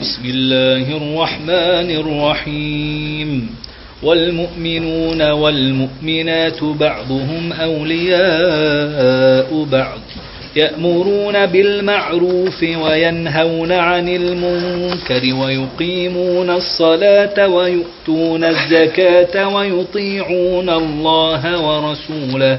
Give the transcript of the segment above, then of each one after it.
بسم الله الرحمن الرحيم. والمؤمنون والمؤمنات بعضهم أولياء بعض. يأمرون بالمعروف وينهون عن المنكر ويقيمون الصلاة ويؤتون الزكاة ويطيعون الله ورسوله.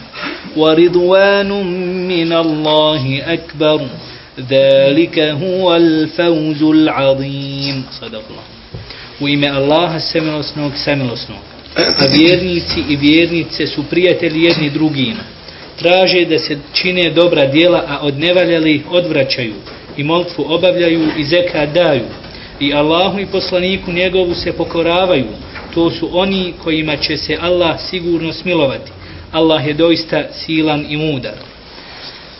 ورضوان من الله أكبر ذلك هو الفوز العظيم صدق الله u ime Allaha samilosnog samilosnog. A vjernici i vjernice su prijatelji jedni drugima. Traže da se čine dobra djela, a od nevaljali odvraćaju i molitvu obavljaju i zeka daju. I Allahu i poslaniku njegovu se pokoravaju. To su oni kojima će se Allah sigurno smilovati. Allah je doista silan i mudar.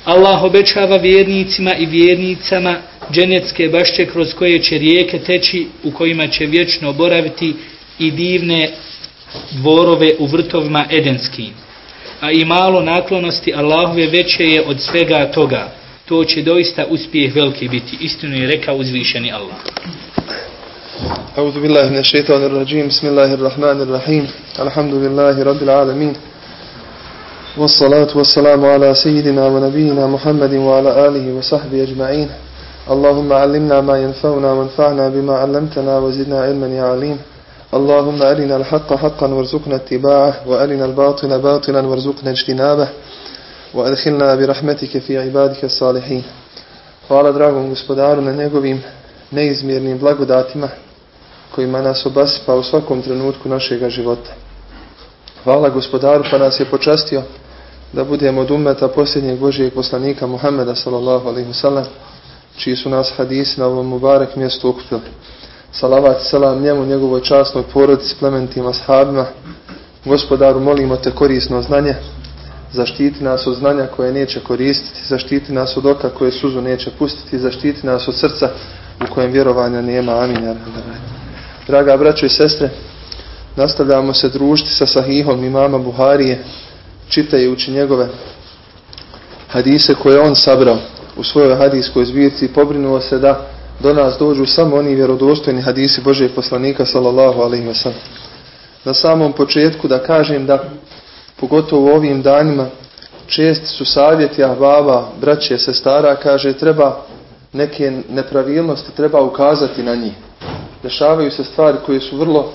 Allah obećava vjernicima i vjernicama dženecke bašće kroz koje će rijeke teći, u kojima će vječno boraviti i divne dvorove u vrtovima edenskim. A i malo naklonosti Allahove veće je od svega toga. To će doista uspjeh veliki biti. Istinu je rekao uzvišeni Allah. أعوذ بالله من الشيطان الرجيم بسم الله الرحمن الرحيم الحمد لله رب العالمين والصلاة والسلام على سيدنا ونبينا محمد وعلى آله وصحبه أجمعين. اللهم علمنا ما ينفعنا وانفعنا بما علمتنا وزدنا علما يا عليم. اللهم أرنا الحق حقا وارزقنا اتباعه وأرنا الباطل باطلا وارزقنا اجتنابه وأدخلنا برحمتك في عبادك الصالحين. Hvala dragom gospodaru na njegovim neizmjernim blagodatima kojima nas obasipa u svakom trenutku našega života. Hvala gospodaru pa nas je počastio da budemo od ummeta posljednjeg Božijeg poslanika Muhammeda sallallahu alaihi wasallam čiji su nas hadisi na ovom Mubarek mjestu okupili. Salavat i salam njemu, njegovoj časnoj porodici, plementima, sahabima. Gospodaru, molimo te korisno znanje, zaštiti nas od znanja koje neće koristiti, zaštiti nas od oka koje suzu neće pustiti, zaštiti nas od srca u kojem vjerovanja nema. Amin. Draga braćo i sestre, nastavljamo se družiti sa sahihom imama Buharije, čitajući njegove hadise koje on sabrao u svojoj hadijskoj zbirci i pobrinuo se da do nas dođu samo oni vjerodostojni hadisi Božeg poslanika sallallahu alaihi wa sallam. Na samom početku da kažem da pogotovo u ovim danima česti su savjeti ahbaba, braće, sestara, kaže treba neke nepravilnosti, treba ukazati na njih. Dešavaju se stvari koje su vrlo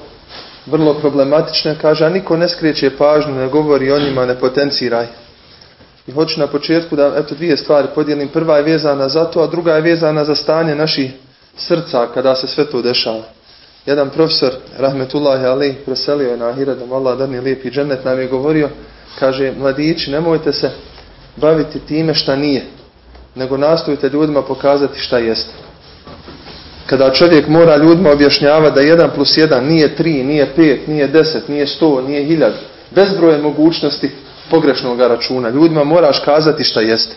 vrlo problematične, kaže, a niko ne skreće pažnju, ne govori o njima, ne potenciraj. I hoću na početku da eto dvije stvari podijelim. Prva je vezana za to, a druga je vezana za stanje naših srca kada se sve to dešava. Jedan profesor, Rahmetullahi Ali, preselio je na Ahiradom, Allah da mi lijepi džennet, nam je govorio, kaže, mladići, nemojte se baviti time šta nije, nego nastojite ljudima pokazati šta jeste. Kada čovjek mora ljudima objašnjavati da 1 plus 1 nije 3, nije 5, nije 10, nije 100, nije 1000, bezbroje mogućnosti pogrešnog računa. Ljudima moraš kazati šta jeste.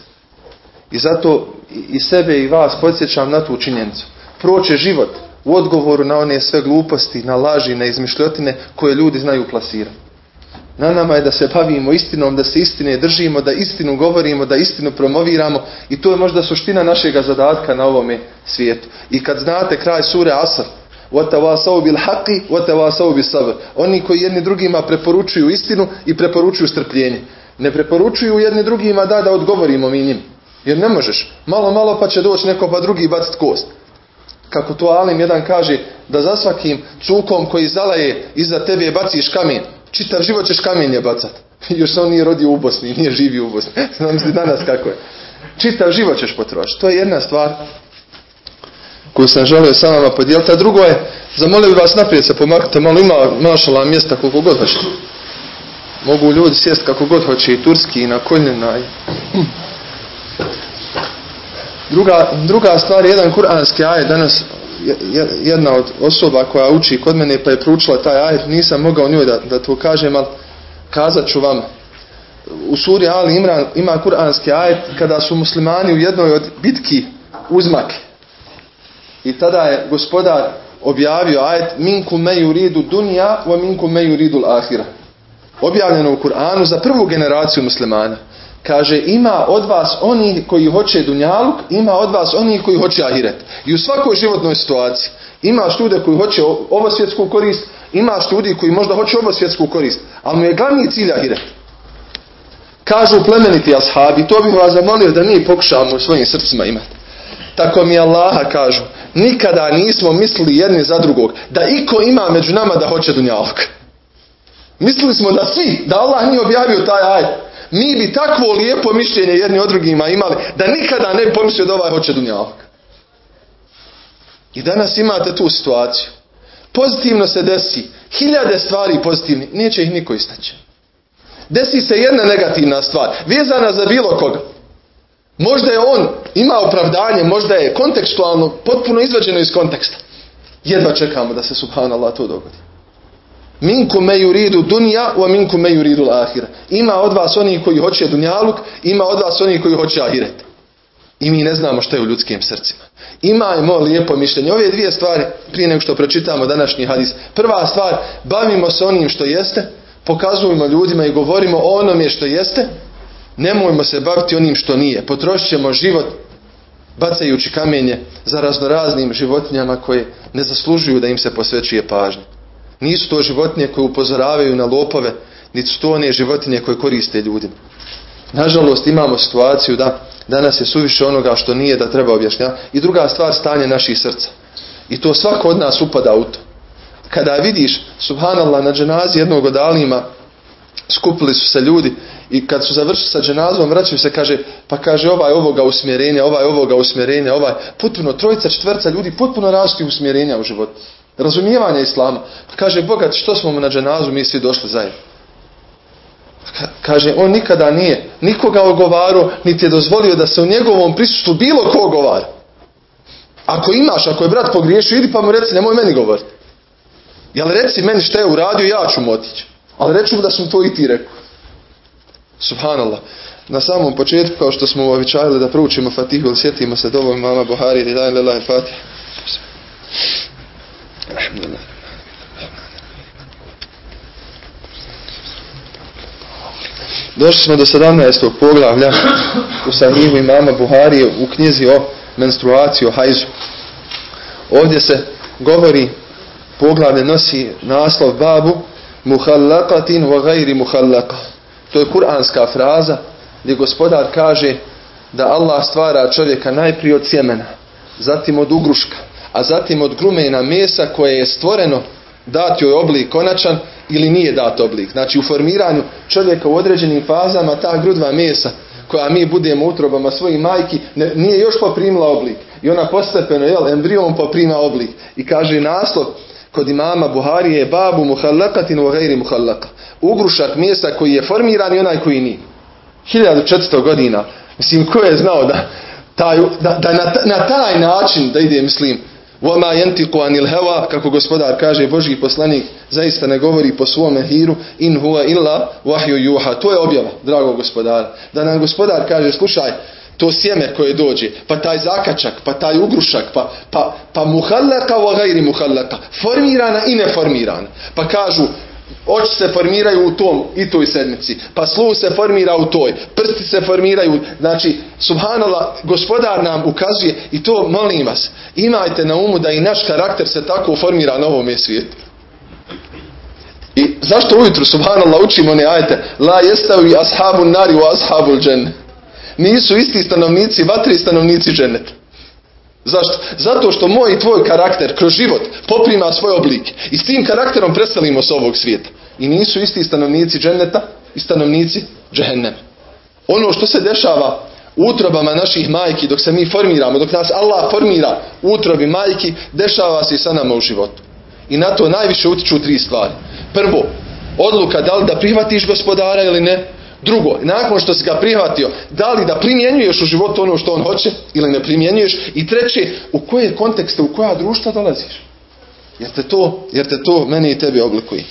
I zato i sebe i vas podsjećam na tu činjenicu. Proće život u odgovoru na one sve gluposti, na laži, na izmišljotine koje ljudi znaju plasirati. Na nama je da se bavimo istinom, da se istine držimo, da istinu govorimo, da istinu promoviramo i to je možda suština našega zadatka na ovome svijetu. I kad znate kraj sure Asr, وَتَوَاسَوْ بِالْحَقِ وَتَوَاسَوْ بِالصَبْرِ Oni koji jedni drugima preporučuju istinu i preporučuju strpljenje. Ne preporučuju jedni drugima da da odgovorimo mi njim. Jer ne možeš. Malo, malo pa će doći neko pa drugi bacit kost. Kako to Alim jedan kaže, da za svakim cukom koji zalaje iza tebe baciš kamen. Čitav život ćeš kamenje bacat. Još se on nije rodio u Bosni, nije živio u Bosni. Znam se danas kako je. Čitav život ćeš potrošiti. To je jedna stvar koju sam želio sa vama podijeliti. A drugo je, zamolio bi vas naprijed se pomaknite, malo ima mašala mjesta koliko god hoćete. Mogu ljudi sjesti kako god hoće i turski i na koljena. I... Druga, druga stvar je jedan kuranski aj danas jedna od osoba koja uči kod mene pa je proučila taj ajet, nisam mogao njoj da, da to kažem, ali kazat ću vam. U suri Ali Imran ima kuranski ajet kada su muslimani u jednoj od bitki uzmak. I tada je gospodar objavio ajet Minku me yuridu dunja wa minku me yuridu ahira. Objavljeno u Kur'anu za prvu generaciju muslimana. Kaže, ima od vas oni koji hoće dunjaluk, ima od vas oni koji hoće ahiret. I u svakoj životnoj situaciji. Imaš ljude koji hoće ovo svjetsku korist, imaš ljudi koji možda hoće ovo svjetsku korist, ali mu je glavni cilj ahiret. Kažu plemeniti ashabi, to bih vas zamolio da mi pokušavamo u svojim srcima imati. Tako mi Allaha kažu, nikada nismo mislili jedni za drugog, da iko ima među nama da hoće dunjaluk. Mislili smo da svi, da Allah nije objavio taj ajet, mi bi takvo lijepo mišljenje jedni od drugima imali, da nikada ne bi pomislio da ovaj hoće dunjalog. I danas imate tu situaciju. Pozitivno se desi. Hiljade stvari pozitivni. Neće ih niko istaći. Desi se jedna negativna stvar. Vezana za bilo koga. Možda je on ima opravdanje, možda je kontekstualno potpuno izvađeno iz konteksta. Jedva čekamo da se subhanallah to dogodi. Minku me yuridu dunja, wa minku me yuridu ahira. Ima od vas oni koji hoće dunjaluk, ima od vas oni koji hoće ahiret. I mi ne znamo što je u ljudskim srcima. Imajmo lijepo mišljenje. Ove dvije stvari, prije nego što pročitamo današnji hadis. Prva stvar, bavimo se onim što jeste, pokazujemo ljudima i govorimo o onome što jeste, nemojmo se baviti onim što nije. Potrošit ćemo život bacajući kamenje za raznoraznim životinjama koje ne zaslužuju da im se posvećuje pažnje. Nisu to životinje koje upozoravaju na lopove, niti su to one životinje koje koriste ljudima. Nažalost imamo situaciju da danas je suviše onoga što nije da treba objašnjavati. I druga stvar, stanje naših srca. I to svako od nas upada u to. Kada vidiš, subhanallah, na dženazi jednog od alima skupili su se ljudi i kad su završili sa dženazom vraćaju se, kaže, pa kaže ovaj ovoga usmjerenja, ovaj ovoga usmjerenja, ovaj potpuno trojica, četvrca ljudi, potpuno različitih usmjerenja u životu razumijevanja islama. Pa kaže, bogat, što smo mu na dženazu mi svi došli zajedno? Kaže, on nikada nije nikoga ogovarao, niti je dozvolio da se u njegovom prisustvu bilo ko ogovara. Ako imaš, ako je brat pogriješio, idi pa mu reci, nemoj meni govoriti. Jel reci meni što je uradio, ja ću mu otići. Ali reću mu da sam to i ti rekao. Subhanallah. Na samom početku, kao što smo uobičajili da proučimo Fatihu, sjetimo se dovoljno mama Buhari, ili daj lelaj Fatih. Došli smo do 17. poglavlja u sahihu imama Buharije u knjizi o menstruaciji, o hajzu. Ovdje se govori, poglavlje nosi naslov babu muhallakatin wa gajri muhallaka. To je kuranska fraza gdje gospodar kaže da Allah stvara čovjeka najprije od sjemena, zatim od ugruška, a zatim od grumena mesa koje je stvoreno dati joj oblik konačan ili nije dat oblik. Znači u formiranju čovjeka u određenim fazama ta grudva mesa koja mi budemo utrobama svojih majki nije još poprimila oblik. I ona postepeno, jel, embrion poprima oblik. I kaže naslov kod imama Buharije je babu muhallakatin u gajri muhallaka. Ugrušak mesa koji je formiran i onaj koji nije. 1400 godina. Mislim, ko je znao da, taj, da, da na, na taj način da ide, mislim, وَمَا يَنْتِقُ عَنِ الْهَوَا Kako gospodar kaže, Božji poslanik zaista ne govori po svome hiru in huwa illa wahyu yuha. To je objava, drago gospodara. Da nam gospodar kaže, slušaj, to sjeme koje dođe, pa taj zakačak, pa taj ugrušak, pa, pa, pa muhallaka wa gajri muhallaka, formirana i neformirana. Pa kažu, oči se formiraju u tom i toj sedmici, pa sluh se formira u toj, prsti se formiraju, znači, subhanallah, gospodar nam ukazuje i to, molim vas, imajte na umu da i naš karakter se tako formira na ovome svijetu. I zašto ujutru, subhanallah, učimo ne ajte, la jestavi ashabu nari u ashabu džene. Nisu isti stanovnici vatri i stanovnici dženeta. Zašto? Zato što moj i tvoj karakter kroz život poprima svoj oblik. I s tim karakterom preselimo s ovog svijeta. I nisu isti stanovnici dženeta i stanovnici džehennema. Ono što se dešava u utrobama naših majki dok se mi formiramo, dok nas Allah formira u utrobi majki, dešava se i sa nama u životu. I na to najviše utiču tri stvari. Prvo, odluka da li da prihvatiš gospodara ili ne. Drugo, nakon što si ga prihvatio, da li da primjenjuješ u životu ono što on hoće ili ne primjenjuješ? I treće, u koje kontekste, u koja društva dolaziš? Jer te to, jer te to meni i tebi oblikuje.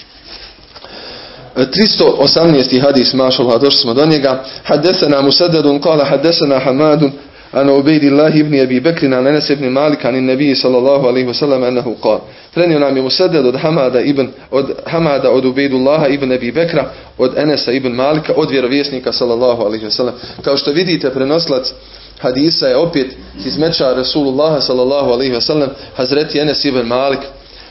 318. hadis, mašallah, došli smo do njega. Haddesana Musaddadun, kala haddesana Hamadun, an Ubejdillah ibn Abi Bakr an Enes ibn Malik, an Nebiji sallallahu alaihi wasallam, anahu qala Prenio nam je Museded od Hamada ibn, od Hamada od Ubejdullaha ibn Abi Bekra, od Enesa ibn Malika, od vjerovjesnika sallallahu alayhi wa sallam Kao što vidite, prenoslac hadisa je opet iz meča Rasulullah sallallahu alayhi wa sallam Hazreti Enes ibn Malik,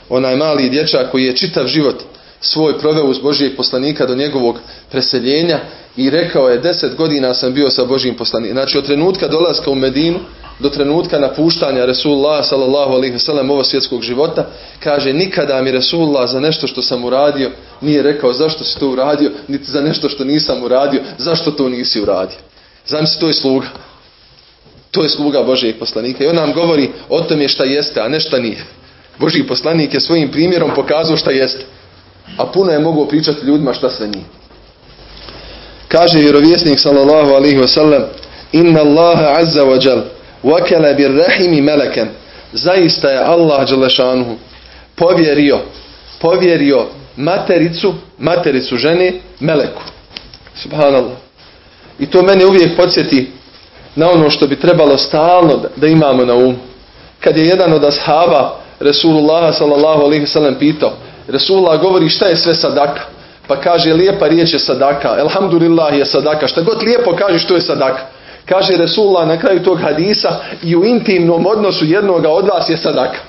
onaj mali dječak koji je čitav život svoj proveo uz Božijeg poslanika do njegovog preseljenja i rekao je deset godina sam bio sa Božijim poslanikom. Znači od trenutka dolaska u Medinu do trenutka napuštanja Resulullah sallallahu alaihi wasallam ovo svjetskog života kaže nikada mi Resulullah za nešto što sam uradio nije rekao zašto si to uradio niti za nešto što nisam uradio zašto to nisi uradio. Zamisli to je sluga. To je sluga Božijeg poslanika i on nam govori o tome šta jeste a ne šta nije. Božji poslanik je svojim primjerom pokazao šta jeste. A puno je mogao pričati ljudima šta sve nije. Kaže vjerovjesnik sallallahu alaihi wasallam Inna Allaha azza wa jal wakala bir rahimi melaken zaista je Allah Đelešanuhu povjerio povjerio matericu matericu žene meleku. Subhanallah. I to mene uvijek podsjeti na ono što bi trebalo stalno da imamo na umu. Kad je jedan od ashaba Resulullah sallallahu alaihi wasallam pitao Resulullah govori šta je sve sadaka pa kaže lijepa riječ je sadaka elhamdulillah je sadaka šta god lijepo kaže što je sadaka Kaže Resulullah na kraju tog hadisa i u intimnom odnosu jednoga od vas je sadaka.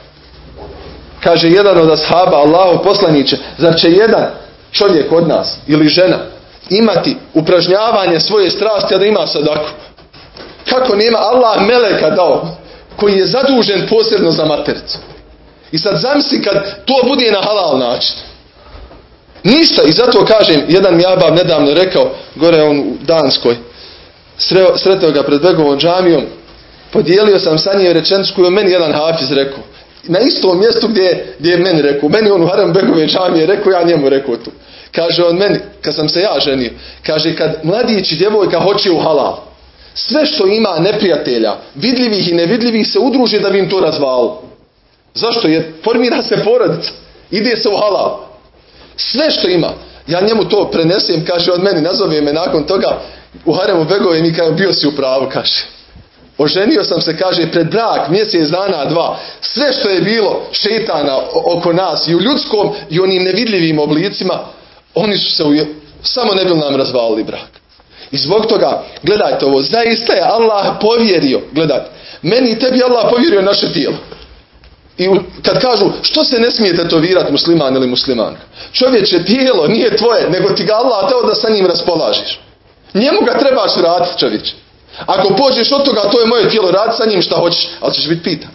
Kaže jedan od ashaba, Allahu poslaniće, zar će jedan čovjek od nas ili žena imati upražnjavanje svoje strasti, da ima sadaku? Kako nema Allah meleka dao, koji je zadužen posebno za matericu. I sad zamisli kad to bude na halal način. Ništa. I zato kažem, jedan mi abav nedavno rekao, gore on u Danskoj, sreo, sretao ga pred Begovom džamijom, podijelio sam sa njim rečenicu koju meni jedan hafiz rekao. Na istom mjestu gdje, gdje je meni rekao. Meni on u Haram Begove džamije rekao, ja njemu rekao tu. Kaže on meni, kad sam se ja ženio, kaže kad mladić i djevojka hoće u halal, sve što ima neprijatelja, vidljivih i nevidljivih se udruže da bi im to razvalo. Zašto? Jer formira se porodica. Ide se u halal. Sve što ima. Ja njemu to prenesem, kaže on meni, nazove me nakon toga, u Haremu Begove mi kao bio si u pravu, kaže. Oženio sam se, kaže, pred brak, mjesec dana, dva. Sve što je bilo šetana oko nas i u ljudskom i onim nevidljivim oblicima, oni su se u... samo ne bi nam razvalili brak. I zbog toga, gledajte ovo, zaista je Allah povjerio, gledajte, meni i tebi Allah povjerio naše tijelo. I kad kažu, što se ne smije tetovirati musliman ili muslimanka? Čovječe, tijelo nije tvoje, nego ti ga Allah teo da sa njim raspolažiš. Njemu ga trebaš vratiti čovječe. Ako pođeš od toga, to je moje tijelo, radi sa njim šta hoćeš, ali ćeš biti pitan.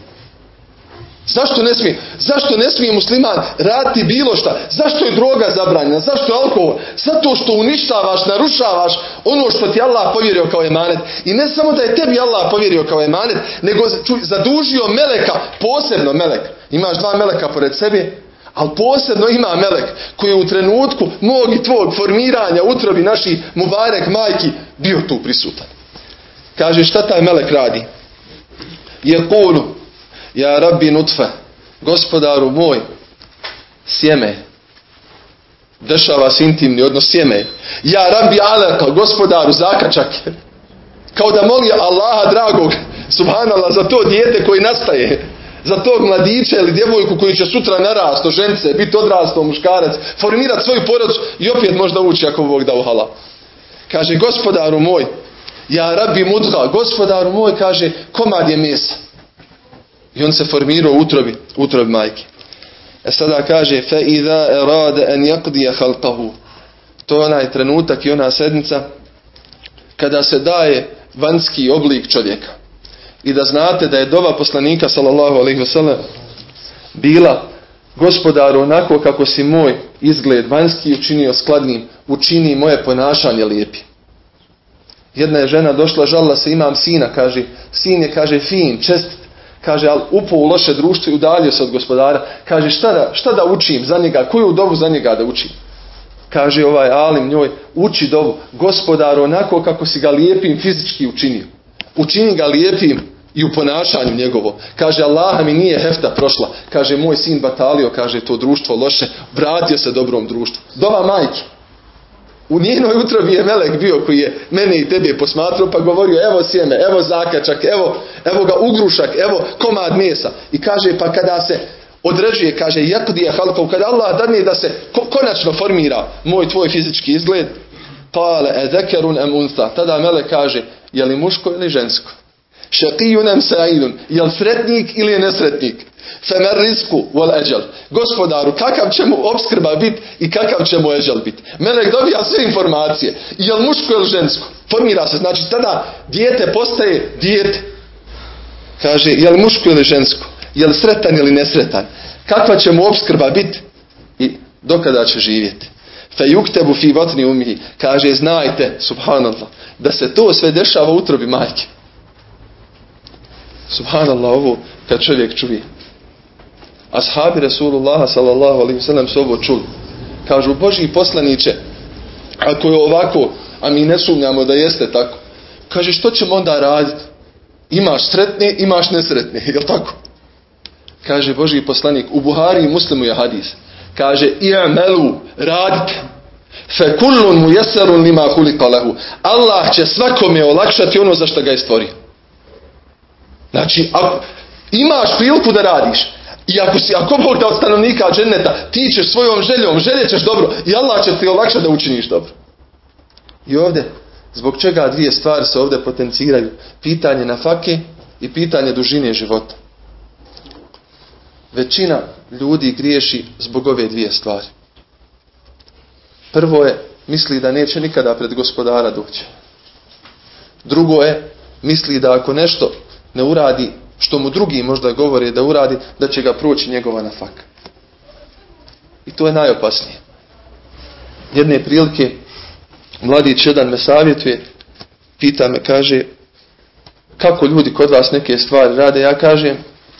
Zašto ne smije? Zašto ne smije musliman raditi bilo šta? Zašto je droga zabranjena? Zašto je alkohol? Zato što uništavaš, narušavaš ono što ti Allah povjerio kao emanet. I ne samo da je tebi Allah povjerio kao emanet, nego zadužio meleka, posebno meleka. Imaš dva meleka pored sebe, ali posebno ima melek koji je u trenutku mog i tvog formiranja utrobi naših mubarek majki bio tu prisutan. Kaže šta taj melek radi? Je kulu, ja rabbi nutfe, gospodaru moj, sjeme. Dešava se intimni odnos sjeme. Ja rabbi aleka, gospodaru zakačak. Kao da moli Allaha dragog, subhanallah, za to dijete koji nastaje za tog mladića ili djevojku koji će sutra narasto, žence, biti odrasto muškarac, formirati svoju porodicu i opet možda ući ako Bog da uhala. Kaže, gospodaru moj, ja rabi mudha, gospodaru moj, kaže, komad je mesa. I on se formirao utrobi, utrobi majke. E sada kaže, fe idha erade en jakdija halkahu. To je onaj trenutak i ona sednica kada se daje vanjski oblik čovjeka i da znate da je dova poslanika sallallahu alaihi wasallam bila gospodaru onako kako si moj izgled vanjski učinio skladnim, učini moje ponašanje lijepi. Jedna je žena došla, žalila se, imam sina, kaže, sin je, kaže, fin, čest, kaže, ali upao u loše društvo i udaljio se od gospodara, kaže, šta da, šta da učim za njega, koju dovu za njega da učim? kaže ovaj Alim njoj, uči dovu, gospodar onako kako si ga lijepim fizički učinio. Učini ga lijepim i u ponašanju njegovo. Kaže, Allaha mi nije hefta prošla. Kaže, moj sin batalio, kaže, to društvo loše, vratio se dobrom društvu. Dova majke. U njenoj utrobi je melek bio koji je mene i tebe posmatrao pa govorio evo sjeme, evo zakačak, evo, evo ga ugrušak, evo komad mesa. I kaže pa kada se određuje, kaže je halkov, kada Allah dadne da se konačno formira moj tvoj fizički izgled, kale ezekerun em tada melek kaže je li muško ili žensko. Šakijun em sa'idun, je li sretnik ili je nesretnik. Femer rizku wal eđel. Gospodaru, kakav će mu obskrba biti i kakav će mu eđel biti. Melek dobija sve informacije. Je li muško ili žensko? Formira se. Znači tada dijete postaje dijete. Kaže, je li muško ili žensko? Je li sretan ili nesretan? Kakva će mu obskrba biti i dokada će živjeti? Fe yuktebu fi vatni umihi. Kaže, znajte, subhanallah, da se to sve dešava u utrobi majke. Subhanallah, ovo kad čovjek čuje. Ashabi Rasulullah sallallahu alaihi sallam su ovo čuli. Kažu, Boži poslaniće, ako je ovako, a mi ne sumnjamo da jeste tako, kaže, što ćemo onda raditi? Imaš sretne, imaš nesretne, je tako? Kaže Boži poslanik, u Buhari i Muslimu je hadis. Kaže, i'melu, radite. Fe kullun mu jesarun lima hulika lehu. Allah će svakome olakšati ono za što ga je stvorio. Znači, ako imaš priliku da radiš, i ako si, ako Bog da od stanovnika dženeta, ti ćeš svojom željom, željet dobro i Allah će ti olakšati da učiniš dobro. I ovdje, zbog čega dvije stvari se ovdje potenciraju? Pitanje na fake i pitanje dužine života. Većina ljudi griješi zbog ove dvije stvari. Prvo je, misli da neće nikada pred gospodara doći. Drugo je, misli da ako nešto ne uradi što mu drugi možda govore da uradi, da će ga proći njegova nafaka. I to je najopasnije. Jedne prilike mladić jedan me savjetuje, pita me, kaže, kako ljudi kod vas neke stvari rade, ja kažem,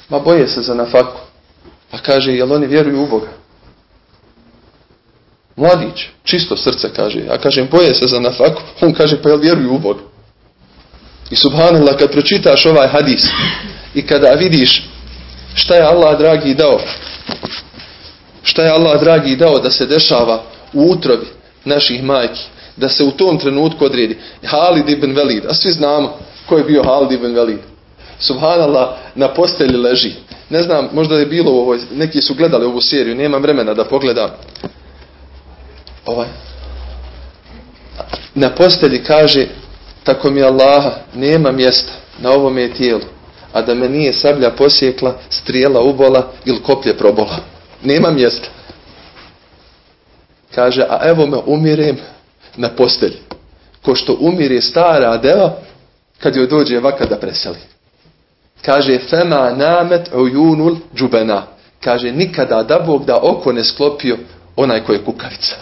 ma boje se za nafaku. Pa kaže, jel oni vjeruju u Boga? Mladić, čisto srce kaže, ja kažem, boje se za nafaku, on kaže, pa jel vjeruju u Boga? I subhanallah, kad pročitaš ovaj hadis, i kada vidiš šta je Allah dragi dao, šta je Allah dragi dao da se dešava u utrobi naših majki, da se u tom trenutku odredi Halid ibn Velid, a svi znamo ko je bio Halid ibn Velid. Subhanallah, na postelji leži. Ne znam, možda je bilo u ovoj, neki su gledali ovu seriju, nemam vremena da pogledam. Ovaj. Na postelji kaže, tako mi Allaha, nema mjesta na ovome tijelu a da me nije sablja posjekla, strijela ubola ili koplje probola. Nema mjesta. Kaže, a evo me umirem na postelji. Ko što umire stara deva, kad joj dođe vaka da preseli. Kaže, fema namet ujunul džubena. Kaže, nikada da Bog da oko ne sklopio onaj koji je kukavica.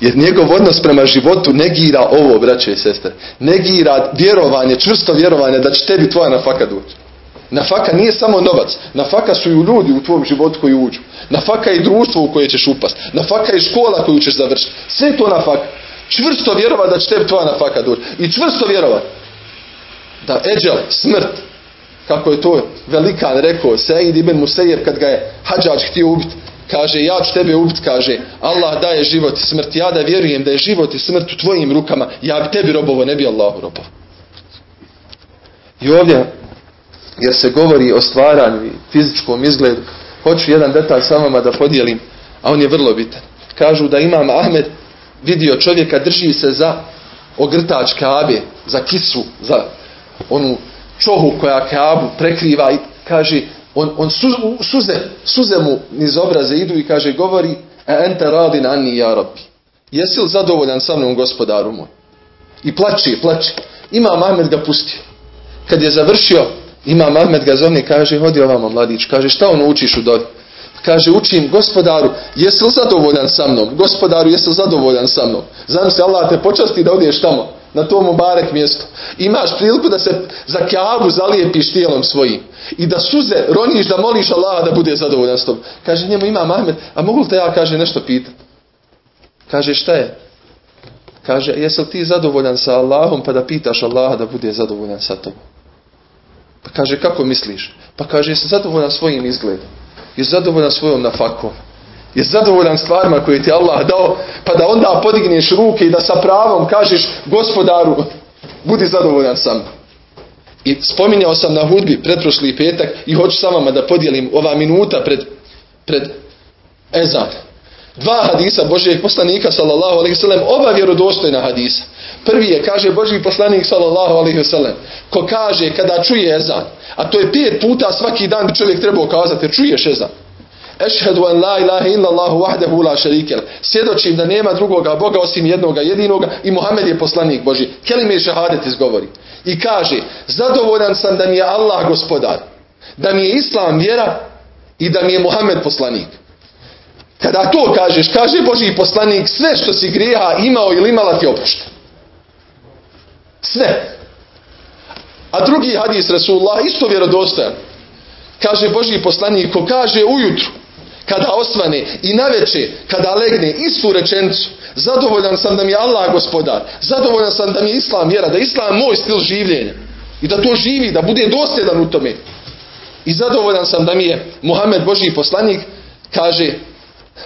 Jer njegov odnos prema životu negira ovo, braće i sestre. Negira vjerovanje, čvrsto vjerovanje da će tebi tvoja nafaka doći. Nafaka nije samo novac. Nafaka su i ljudi u tvom životu koji uđu. Nafaka je i društvo u koje ćeš upast. Nafaka je škola koju ćeš završiti. Sve to nafaka. Čvrsto vjerovati da će tebi tvoja nafaka doći. I čvrsto vjerovati da eđel, smrt, kako je to velikan rekao, Sejid ibn Musejev kad ga je hađač htio ubiti, kaže ja ću tebe ubiti, kaže Allah daje život i smrt, ja da vjerujem da je život i smrt u tvojim rukama, ja bi tebi robovo, ne bi Allahu robovo. I ovdje, jer se govori o stvaranju i fizičkom izgledu, hoću jedan detalj sa vama da podijelim, a on je vrlo bitan. Kažu da imam Ahmed vidio čovjeka drži se za ogrtač Kabe, za kisu, za onu čohu koja Kabu prekriva i kaže on, on suze, suze mu niz obraze idu i kaže govori a ente radi anni ja rabbi. Jesi li zadovoljan sa mnom gospodaru moj? I plači, plači. Ima Ahmed ga pustio. Kad je završio, ima Ahmed ga zovni kaže, hodi ovamo mladić. Kaže, šta on učiš u dobi? Kaže, učim gospodaru, jesi li zadovoljan sa mnom? Gospodaru, jesi li zadovoljan sa mnom? Znam se, Allah te počasti da odiješ tamo, na tom barek mjesto. Imaš priliku da se za kjavu zalijepiš tijelom svojim i da suze roniš da moliš Allaha da bude zadovoljan s tobom. Kaže njemu ima Ahmed, a mogu li te ja kaže nešto pitati? Kaže šta je? Kaže, jesi li ti zadovoljan sa Allahom pa da pitaš Allaha da bude zadovoljan sa tobom? Pa kaže, kako misliš? Pa kaže, jesi zadovoljan svojim izgledom? Jesi zadovoljan svojom nafakom? Jesi zadovoljan stvarima koje ti Allah dao? Pa da onda podigneš ruke i da sa pravom kažeš gospodaru, budi zadovoljan sam. I spominjao sam na hudbi pretprošli petak i hoću sa vama da podijelim ova minuta pred, pred ezan. Dva hadisa Božijeg poslanika sallallahu alaihi sallam, oba vjerodostojna hadisa. Prvi je, kaže Božji poslanik sallallahu alaihi sallam, ko kaže kada čuje ezan, a to je pet puta svaki dan bi čovjek trebao kazati, čuješ ezan. Ešhedu an la ilaha illa Allahu wahdahu la šarikel. Svjedočim da nema drugoga Boga osim jednoga jedinoga i Muhammed je poslanik Boži. Kelime šehadet izgovori. I kaže, zadovoljan sam da mi je Allah gospodar, da mi je Islam vjera i da mi je Muhammed poslanik. Kada to kažeš, kaže Boži poslanik, sve što si grijeha imao ili imala ti oprošta. Sve. A drugi hadis Rasulullah isto vjerodostojan. Kaže Boži poslanik, ko kaže ujutru, kada osvane i naveče, kada legne, istu rečenicu, zadovoljan sam da mi je Allah gospodar, zadovoljan sam da mi je Islam vjera, da je Islam moj stil življenja i da to živi, da bude dosljedan u tome. I zadovoljan sam da mi je Muhammed Boži poslanik, kaže,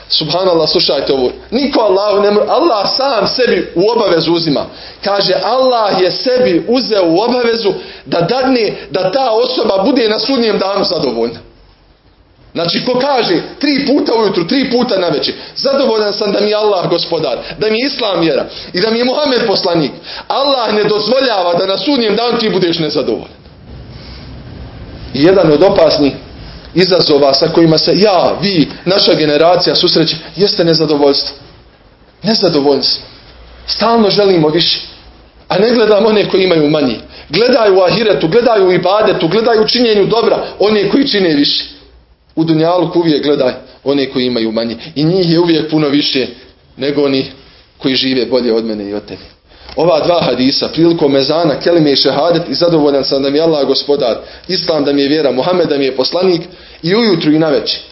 Subhanallah, slušajte ovo. Niko Allah ne Allah sam sebi u obavezu uzima. Kaže, Allah je sebi uzeo u obavezu da dadne da ta osoba bude na sudnjem danu zadovoljna. Znači, ko kaže tri puta ujutru, tri puta na večer, zadovoljan sam da mi je Allah gospodar, da mi je Islam vjera i da mi je Muhammed poslanik. Allah ne dozvoljava da na sudnjem danu ti budeš nezadovoljan. I jedan od opasnih izazova sa kojima se ja, vi, naša generacija susreće, jeste nezadovoljstvo. Nezadovoljstvo. Stalno želimo više. A ne gledamo one koji imaju manji. Gledaju u ahiretu, gledaju u ibadetu, gledaju u činjenju dobra, one koji čine više. U dunjalu uvijek gledaj one koji imaju manje. I njih je uvijek puno više nego oni koji žive bolje od mene i od tebe. Ova dva hadisa, prilikom mezana, kelime i šehadet i zadovoljan sam da mi je Allah gospodar, Islam da mi je vjera, Muhammed da mi je poslanik i ujutru i naveče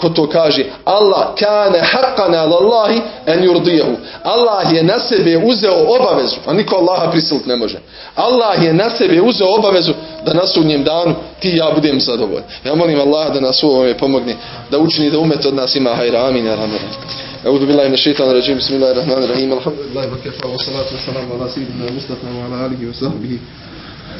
Ko to kaže, Allah kane haqqana lallahi en yurdijehu. Allah je na sebe uzeo obavezu, a niko Allaha prisilit ne može. Allah je na sebe uzeo obavezu da na sudnjem danu ti i ja budem zadovoljan. Ja molim Allah da nas u ovome pomogne, da učini da umet od nas ima hajra. Amin. Amin. أعوذ بالله من الشيطان الرجيم بسم الله الرحمن الرحيم الحمد لله وكفى والصلاة والسلام على سيدنا المصطفى وعلى آله وصحبه